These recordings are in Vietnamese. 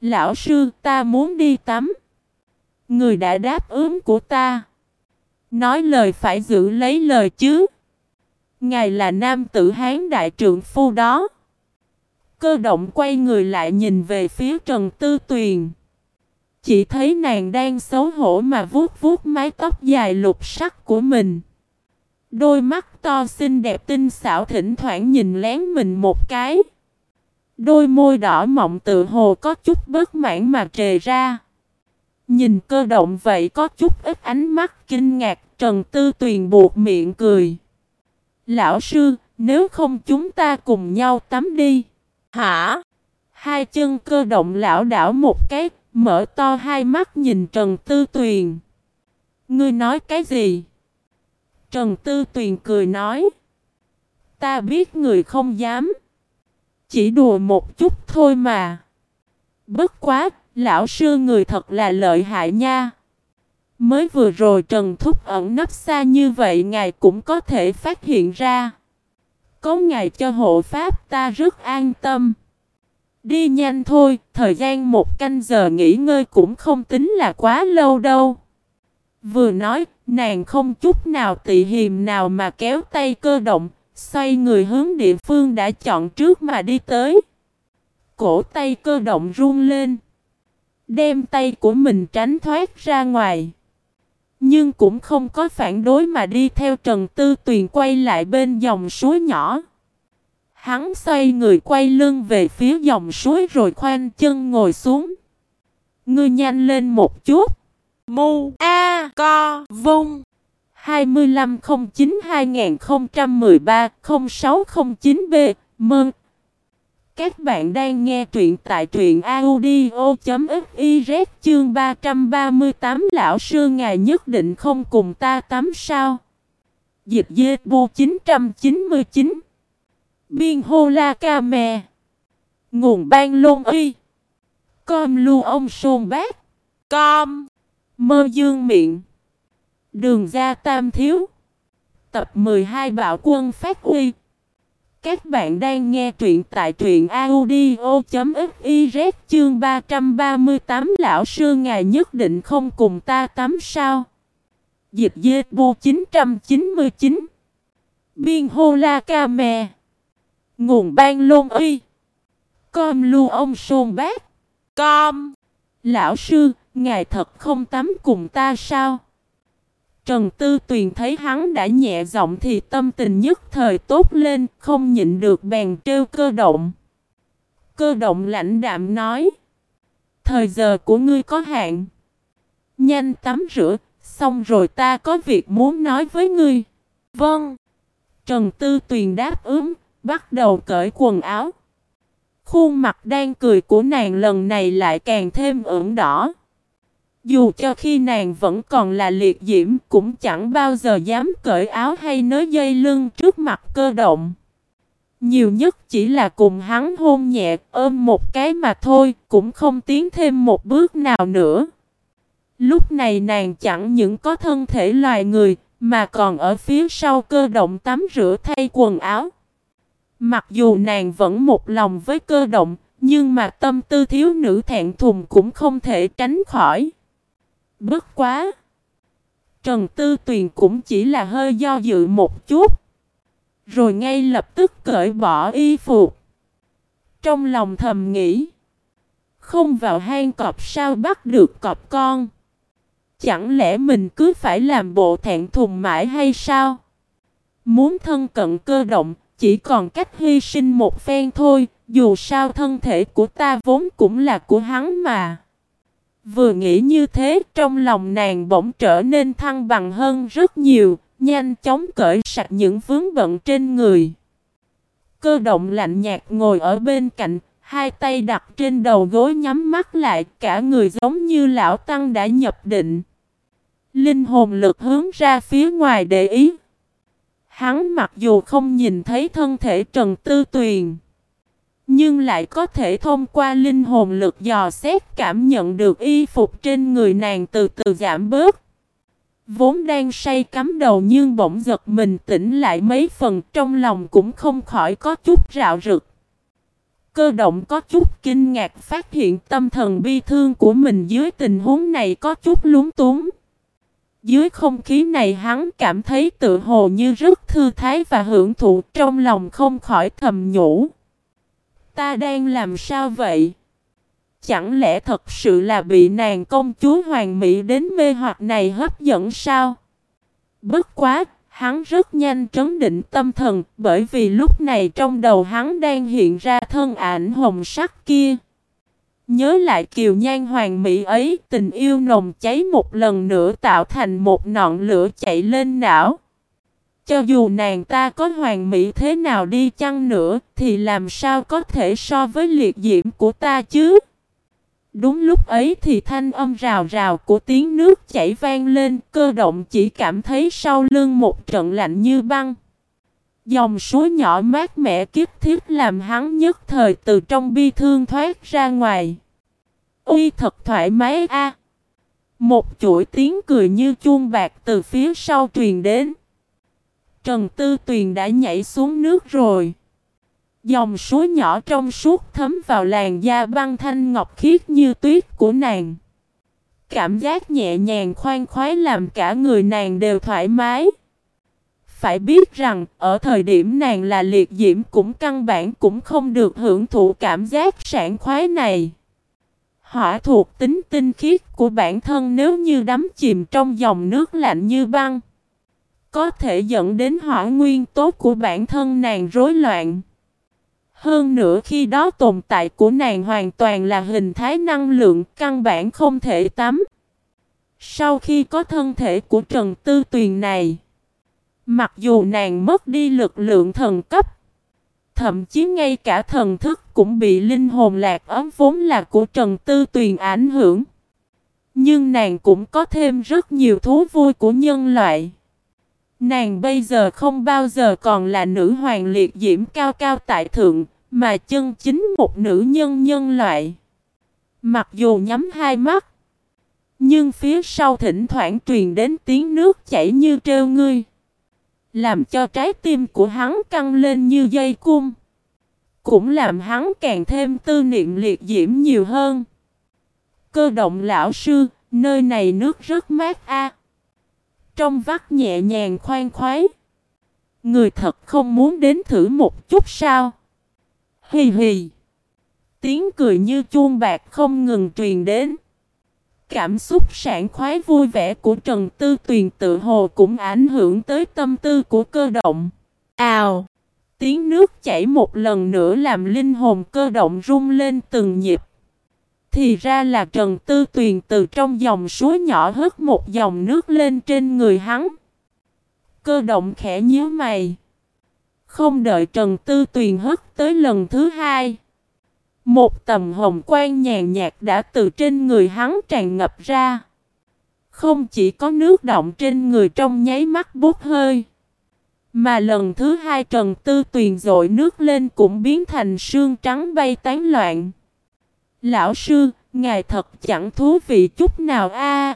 Lão sư, ta muốn đi tắm. Người đã đáp ứng của ta. Nói lời phải giữ lấy lời chứ. Ngài là nam tử hán đại trượng phu đó. Cơ động quay người lại nhìn về phía Trần Tư Tuyền. Chỉ thấy nàng đang xấu hổ mà vuốt vuốt mái tóc dài lục sắc của mình. Đôi mắt to xinh đẹp tinh xảo thỉnh thoảng nhìn lén mình một cái. Đôi môi đỏ mọng tự hồ có chút bất mãn mà trề ra. Nhìn cơ động vậy có chút ít ánh mắt kinh ngạc Trần Tư Tuyền buộc miệng cười. Lão sư, nếu không chúng ta cùng nhau tắm đi. Hả? Hai chân cơ động lão đảo một cái, mở to hai mắt nhìn Trần Tư Tuyền. Ngươi nói cái gì? Trần Tư Tuyền cười nói. Ta biết người không dám. Chỉ đùa một chút thôi mà. Bất quá, lão sư người thật là lợi hại nha. Mới vừa rồi Trần Thúc ẩn nấp xa như vậy ngài cũng có thể phát hiện ra. Có ngài cho hộ pháp ta rất an tâm. Đi nhanh thôi, thời gian một canh giờ nghỉ ngơi cũng không tính là quá lâu đâu. Vừa nói, nàng không chút nào tị hiềm nào mà kéo tay cơ động, xoay người hướng địa phương đã chọn trước mà đi tới. Cổ tay cơ động run lên. Đem tay của mình tránh thoát ra ngoài. Nhưng cũng không có phản đối mà đi theo Trần Tư Tuyền quay lại bên dòng suối nhỏ. Hắn xoay người quay lưng về phía dòng suối rồi khoanh chân ngồi xuống. Ngươi nhanh lên một chút. Mu A Co Vung 2509-2013-0609B Mừng! Các bạn đang nghe truyện tại truyện audio.fiz chương 338 Lão sư ngài nhất định không cùng ta tắm sao? Dịch dê bu 999 Biên hô la ca mè. Nguồn ban lôn y. Com lu ông sôn bác. Com Mơ dương miệng. Đường ra tam thiếu. Tập 12 bạo quân phát uy. Các bạn đang nghe truyện tại truyện audio.fiz chương 338 Lão sư ngài nhất định không cùng ta tắm sao? Dịch dê bu 999 Biên hô la ca mè. Nguồn ban lôn uy. Com lưu ông sôn bác. Com Lão sư, ngài thật không tắm cùng ta sao? Trần Tư Tuyền thấy hắn đã nhẹ giọng thì tâm tình nhất thời tốt lên, không nhịn được bèn trêu cơ động. Cơ động lãnh đạm nói. Thời giờ của ngươi có hạn. Nhanh tắm rửa, xong rồi ta có việc muốn nói với ngươi. Vâng. Trần Tư Tuyền đáp ứng, bắt đầu cởi quần áo. Khuôn mặt đang cười của nàng lần này lại càng thêm ửng đỏ. Dù cho khi nàng vẫn còn là liệt diễm, cũng chẳng bao giờ dám cởi áo hay nới dây lưng trước mặt cơ động. Nhiều nhất chỉ là cùng hắn hôn nhẹ, ôm một cái mà thôi, cũng không tiến thêm một bước nào nữa. Lúc này nàng chẳng những có thân thể loài người, mà còn ở phía sau cơ động tắm rửa thay quần áo. Mặc dù nàng vẫn một lòng với cơ động, nhưng mà tâm tư thiếu nữ thẹn thùng cũng không thể tránh khỏi. Bất quá. Trần Tư Tuyền cũng chỉ là hơi do dự một chút. Rồi ngay lập tức cởi bỏ y phục. Trong lòng thầm nghĩ. Không vào hang cọp sao bắt được cọp con. Chẳng lẽ mình cứ phải làm bộ thẹn thùng mãi hay sao? Muốn thân cận cơ động, chỉ còn cách hy sinh một phen thôi, dù sao thân thể của ta vốn cũng là của hắn mà. Vừa nghĩ như thế trong lòng nàng bỗng trở nên thăng bằng hơn rất nhiều, nhanh chóng cởi sạch những vướng bận trên người. Cơ động lạnh nhạt ngồi ở bên cạnh, hai tay đặt trên đầu gối nhắm mắt lại, cả người giống như lão tăng đã nhập định. Linh hồn lực hướng ra phía ngoài để ý. Hắn mặc dù không nhìn thấy thân thể Trần Tư Tuyền nhưng lại có thể thông qua linh hồn lực dò xét cảm nhận được y phục trên người nàng từ từ giảm bớt. Vốn đang say cắm đầu nhưng bỗng giật mình tỉnh lại mấy phần, trong lòng cũng không khỏi có chút rạo rực. Cơ động có chút kinh ngạc phát hiện tâm thần bi thương của mình dưới tình huống này có chút lúng túng. Dưới không khí này hắn cảm thấy tự hồ như rất thư thái và hưởng thụ, trong lòng không khỏi thầm nhủ. Ta đang làm sao vậy? Chẳng lẽ thật sự là bị nàng công chúa hoàng mỹ đến mê hoặc này hấp dẫn sao? Bất quá, hắn rất nhanh trấn định tâm thần bởi vì lúc này trong đầu hắn đang hiện ra thân ảnh hồng sắc kia. Nhớ lại kiều nhan hoàng mỹ ấy, tình yêu nồng cháy một lần nữa tạo thành một ngọn lửa chạy lên não. Cho dù nàng ta có hoàng mỹ thế nào đi chăng nữa, thì làm sao có thể so với liệt diễm của ta chứ? Đúng lúc ấy thì thanh âm rào rào của tiếng nước chảy vang lên, cơ động chỉ cảm thấy sau lưng một trận lạnh như băng. Dòng suối nhỏ mát mẻ kiếp thiết làm hắn nhất thời từ trong bi thương thoát ra ngoài. Uy thật thoải mái a. Một chuỗi tiếng cười như chuông bạc từ phía sau truyền đến. Trần Tư Tuyền đã nhảy xuống nước rồi. Dòng suối nhỏ trong suốt thấm vào làn da băng thanh ngọc khiết như tuyết của nàng. Cảm giác nhẹ nhàng khoan khoái làm cả người nàng đều thoải mái. Phải biết rằng, ở thời điểm nàng là liệt diễm cũng căn bản cũng không được hưởng thụ cảm giác sảng khoái này. Hỏa thuộc tính tinh khiết của bản thân nếu như đắm chìm trong dòng nước lạnh như băng. Có thể dẫn đến hỏa nguyên tố của bản thân nàng rối loạn. Hơn nữa khi đó tồn tại của nàng hoàn toàn là hình thái năng lượng căn bản không thể tắm. Sau khi có thân thể của Trần Tư Tuyền này, mặc dù nàng mất đi lực lượng thần cấp, thậm chí ngay cả thần thức cũng bị linh hồn lạc ấm vốn là của Trần Tư Tuyền ảnh hưởng. Nhưng nàng cũng có thêm rất nhiều thú vui của nhân loại. Nàng bây giờ không bao giờ còn là nữ hoàng liệt diễm cao cao tại thượng, mà chân chính một nữ nhân nhân loại. Mặc dù nhắm hai mắt, nhưng phía sau thỉnh thoảng truyền đến tiếng nước chảy như treo ngươi. Làm cho trái tim của hắn căng lên như dây cung. Cũng làm hắn càng thêm tư niệm liệt diễm nhiều hơn. Cơ động lão sư, nơi này nước rất mát a. Trong vắt nhẹ nhàng khoan khoái. Người thật không muốn đến thử một chút sao? Hì hì. Tiếng cười như chuông bạc không ngừng truyền đến. Cảm xúc sảng khoái vui vẻ của Trần Tư Tuyền tự hồ cũng ảnh hưởng tới tâm tư của cơ động. Ào! Tiếng nước chảy một lần nữa làm linh hồn cơ động rung lên từng nhịp. Thì ra là Trần Tư Tuyền từ trong dòng suối nhỏ hất một dòng nước lên trên người hắn. Cơ động khẽ nhíu mày. Không đợi Trần Tư Tuyền hất tới lần thứ hai. Một tầm hồng quang nhàn nhạt đã từ trên người hắn tràn ngập ra. Không chỉ có nước động trên người trong nháy mắt bút hơi. Mà lần thứ hai Trần Tư Tuyền dội nước lên cũng biến thành sương trắng bay tán loạn. Lão sư, ngài thật chẳng thú vị chút nào a.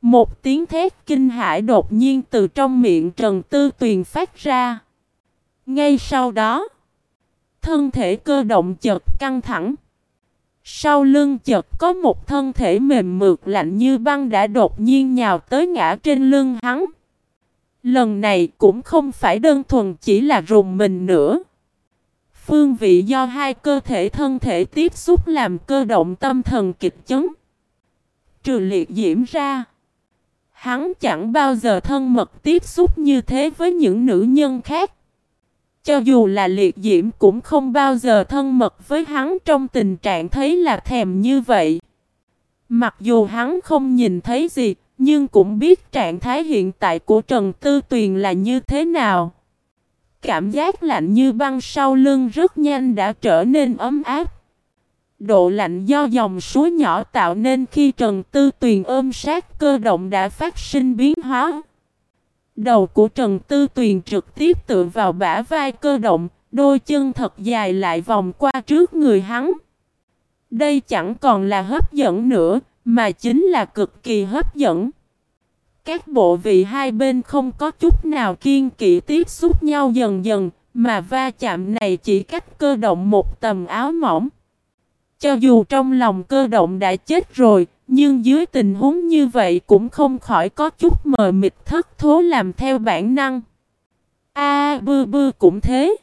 Một tiếng thét kinh hãi đột nhiên từ trong miệng Trần Tư Tuyền phát ra. Ngay sau đó, thân thể cơ động chợt căng thẳng. Sau lưng chợt có một thân thể mềm mượt lạnh như băng đã đột nhiên nhào tới ngã trên lưng hắn. Lần này cũng không phải đơn thuần chỉ là rùng mình nữa. Phương vị do hai cơ thể thân thể tiếp xúc làm cơ động tâm thần kịch chấn. Trừ liệt diễm ra. Hắn chẳng bao giờ thân mật tiếp xúc như thế với những nữ nhân khác. Cho dù là liệt diễm cũng không bao giờ thân mật với hắn trong tình trạng thấy là thèm như vậy. Mặc dù hắn không nhìn thấy gì, nhưng cũng biết trạng thái hiện tại của Trần Tư Tuyền là như thế nào. Cảm giác lạnh như băng sau lưng rất nhanh đã trở nên ấm áp. Độ lạnh do dòng suối nhỏ tạo nên khi Trần Tư Tuyền ôm sát cơ động đã phát sinh biến hóa. Đầu của Trần Tư Tuyền trực tiếp tựa vào bả vai cơ động, đôi chân thật dài lại vòng qua trước người hắn. Đây chẳng còn là hấp dẫn nữa, mà chính là cực kỳ hấp dẫn. Các bộ vị hai bên không có chút nào kiên kỵ tiếp xúc nhau dần dần, Mà va chạm này chỉ cách cơ động một tầm áo mỏng. Cho dù trong lòng cơ động đã chết rồi, nhưng dưới tình huống như vậy cũng không khỏi có chút mờ mịt thất thố làm theo bản năng. A à, bư bư cũng thế.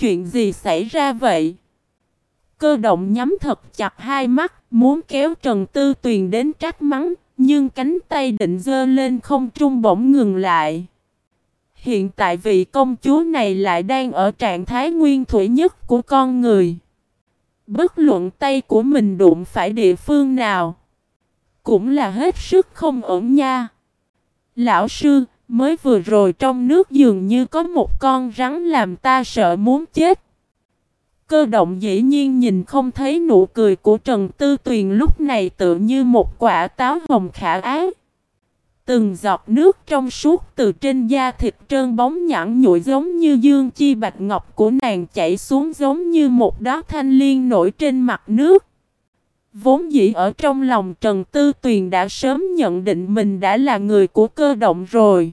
Chuyện gì xảy ra vậy? Cơ động nhắm thật chặt hai mắt, muốn kéo Trần Tư Tuyền đến trách mắng, nhưng cánh tay định dơ lên không trung bỗng ngừng lại. Hiện tại vị công chúa này lại đang ở trạng thái nguyên thủy nhất của con người. Bất luận tay của mình đụng phải địa phương nào. Cũng là hết sức không ổn nha. Lão sư, mới vừa rồi trong nước dường như có một con rắn làm ta sợ muốn chết. Cơ động dĩ nhiên nhìn không thấy nụ cười của Trần Tư Tuyền lúc này tự như một quả táo hồng khả ái. Từng giọt nước trong suốt từ trên da thịt trơn bóng nhẵn nhụi giống như dương chi bạch ngọc của nàng chảy xuống giống như một đóa thanh liên nổi trên mặt nước. Vốn dĩ ở trong lòng Trần Tư Tuyền đã sớm nhận định mình đã là người của cơ động rồi.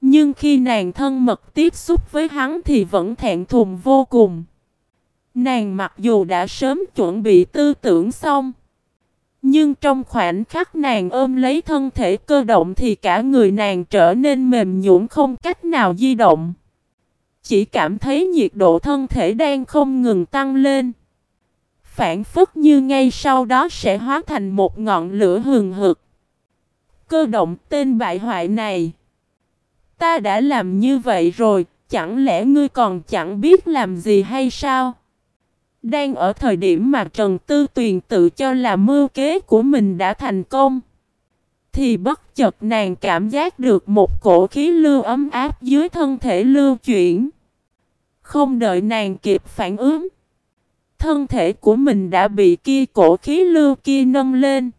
Nhưng khi nàng thân mật tiếp xúc với hắn thì vẫn thẹn thùng vô cùng. Nàng mặc dù đã sớm chuẩn bị tư tưởng xong. Nhưng trong khoảnh khắc nàng ôm lấy thân thể cơ động thì cả người nàng trở nên mềm nhũn không cách nào di động. Chỉ cảm thấy nhiệt độ thân thể đang không ngừng tăng lên. Phản phất như ngay sau đó sẽ hóa thành một ngọn lửa hừng hực. Cơ động tên bại hoại này. Ta đã làm như vậy rồi, chẳng lẽ ngươi còn chẳng biết làm gì hay sao? Đang ở thời điểm mà Trần Tư Tuyền tự cho là mưu kế của mình đã thành công. Thì bất chợt nàng cảm giác được một cổ khí lưu ấm áp dưới thân thể lưu chuyển. Không đợi nàng kịp phản ứng. Thân thể của mình đã bị kia cổ khí lưu kia nâng lên.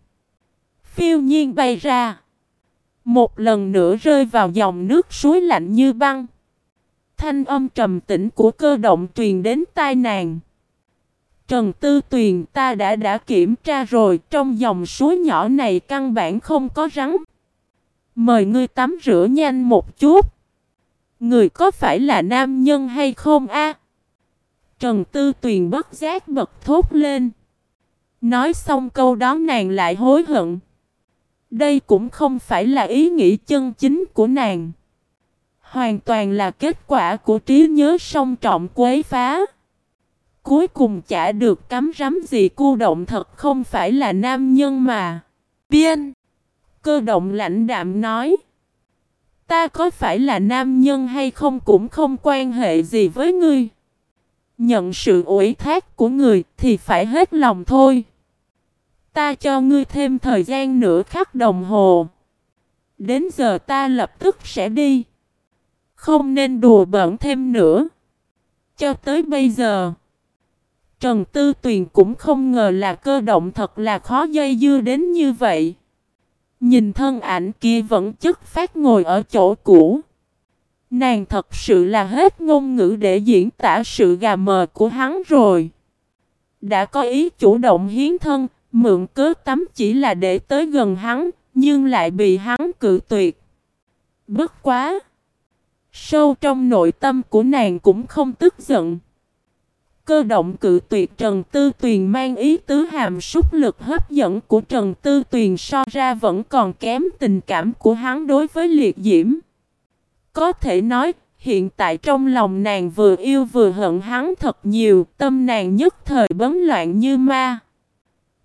Phiêu nhiên bay ra. Một lần nữa rơi vào dòng nước suối lạnh như băng. Thanh âm trầm tĩnh của cơ động truyền đến tai nàng. Trần Tư Tuyền ta đã đã kiểm tra rồi, trong dòng suối nhỏ này căn bản không có rắn. Mời ngươi tắm rửa nhanh một chút. Người có phải là nam nhân hay không a? Trần Tư Tuyền bất giác bật thốt lên. Nói xong câu đó nàng lại hối hận. Đây cũng không phải là ý nghĩ chân chính của nàng. Hoàn toàn là kết quả của trí nhớ song trọng quấy phá. Cuối cùng chả được cắm rắm gì cô động thật không phải là nam nhân mà. Biên. Cơ động lãnh đạm nói. Ta có phải là nam nhân hay không cũng không quan hệ gì với ngươi. Nhận sự ủy thác của người thì phải hết lòng thôi. Ta cho ngươi thêm thời gian nửa khắc đồng hồ. Đến giờ ta lập tức sẽ đi. Không nên đùa bẩn thêm nữa. Cho tới bây giờ. Trần Tư Tuyền cũng không ngờ là cơ động thật là khó dây dưa đến như vậy. Nhìn thân ảnh kia vẫn chất phát ngồi ở chỗ cũ. Nàng thật sự là hết ngôn ngữ để diễn tả sự gà mờ của hắn rồi. Đã có ý chủ động hiến thân, mượn cớ tắm chỉ là để tới gần hắn, nhưng lại bị hắn cự tuyệt. Bất quá! Sâu trong nội tâm của nàng cũng không tức giận. Cơ động cự tuyệt Trần Tư Tuyền mang ý tứ hàm súc lực hấp dẫn của Trần Tư Tuyền so ra vẫn còn kém tình cảm của hắn đối với liệt diễm. Có thể nói, hiện tại trong lòng nàng vừa yêu vừa hận hắn thật nhiều, tâm nàng nhất thời bấn loạn như ma.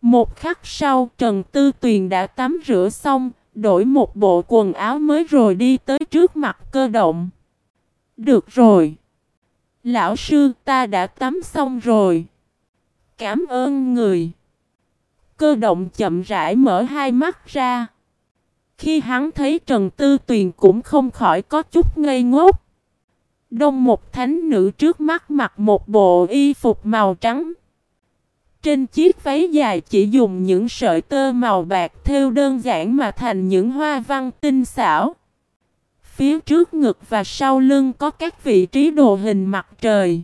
Một khắc sau, Trần Tư Tuyền đã tắm rửa xong, đổi một bộ quần áo mới rồi đi tới trước mặt cơ động. Được rồi. Lão sư, ta đã tắm xong rồi. Cảm ơn người. Cơ động chậm rãi mở hai mắt ra. Khi hắn thấy Trần Tư Tuyền cũng không khỏi có chút ngây ngốc. Đông một thánh nữ trước mắt mặc một bộ y phục màu trắng. Trên chiếc váy dài chỉ dùng những sợi tơ màu bạc theo đơn giản mà thành những hoa văn tinh xảo. Phía trước ngực và sau lưng có các vị trí đồ hình mặt trời.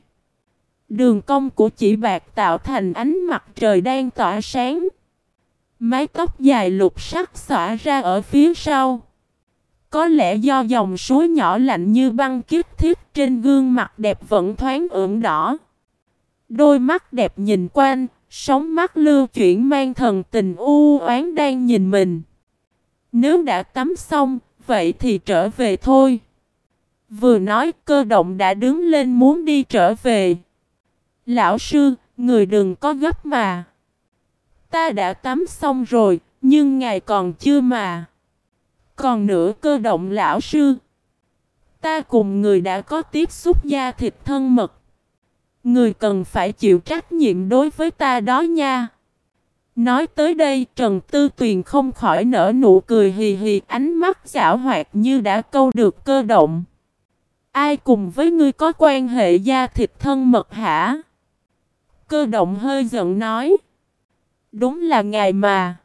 Đường cong của chỉ bạc tạo thành ánh mặt trời đang tỏa sáng. Mái tóc dài lục sắc xõa ra ở phía sau. Có lẽ do dòng suối nhỏ lạnh như băng kiếp thiết trên gương mặt đẹp vẫn thoáng ửng đỏ. Đôi mắt đẹp nhìn quanh, sóng mắt lưu chuyển mang thần tình u oán đang nhìn mình. Nếu đã tắm xong, vậy thì trở về thôi. Vừa nói cơ động đã đứng lên muốn đi trở về. Lão sư, người đừng có gấp mà. Ta đã tắm xong rồi, nhưng ngài còn chưa mà. Còn nữa cơ động lão sư. Ta cùng người đã có tiếp xúc da thịt thân mật. Người cần phải chịu trách nhiệm đối với ta đó nha. Nói tới đây Trần Tư Tuyền không khỏi nở nụ cười hì hì ánh mắt giả hoạt như đã câu được cơ động. Ai cùng với ngươi có quan hệ da thịt thân mật hả? Cơ động hơi giận nói. Đúng là ngài mà.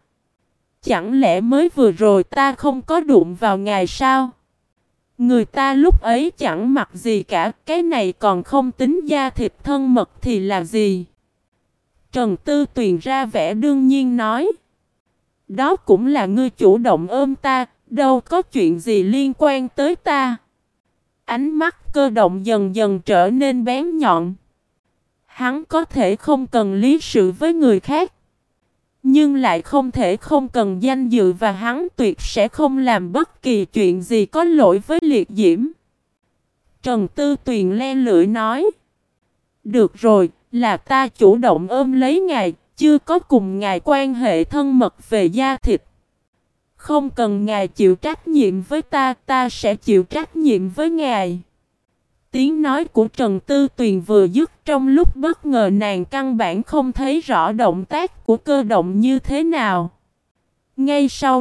Chẳng lẽ mới vừa rồi ta không có đụng vào ngài sao? Người ta lúc ấy chẳng mặc gì cả, cái này còn không tính da thịt thân mật thì là gì? Trần Tư Tuyền ra vẻ đương nhiên nói. Đó cũng là ngươi chủ động ôm ta, đâu có chuyện gì liên quan tới ta. Ánh mắt cơ động dần dần trở nên bén nhọn. Hắn có thể không cần lý sự với người khác. Nhưng lại không thể không cần danh dự và hắn tuyệt sẽ không làm bất kỳ chuyện gì có lỗi với liệt diễm. Trần Tư Tuyền len lưỡi nói. Được rồi, là ta chủ động ôm lấy ngài, chưa có cùng ngài quan hệ thân mật về da thịt. Không cần ngài chịu trách nhiệm với ta, ta sẽ chịu trách nhiệm với ngài. Tiếng nói của Trần Tư Tuyền vừa dứt trong lúc bất ngờ nàng căn bản không thấy rõ động tác của cơ động như thế nào. Ngay sau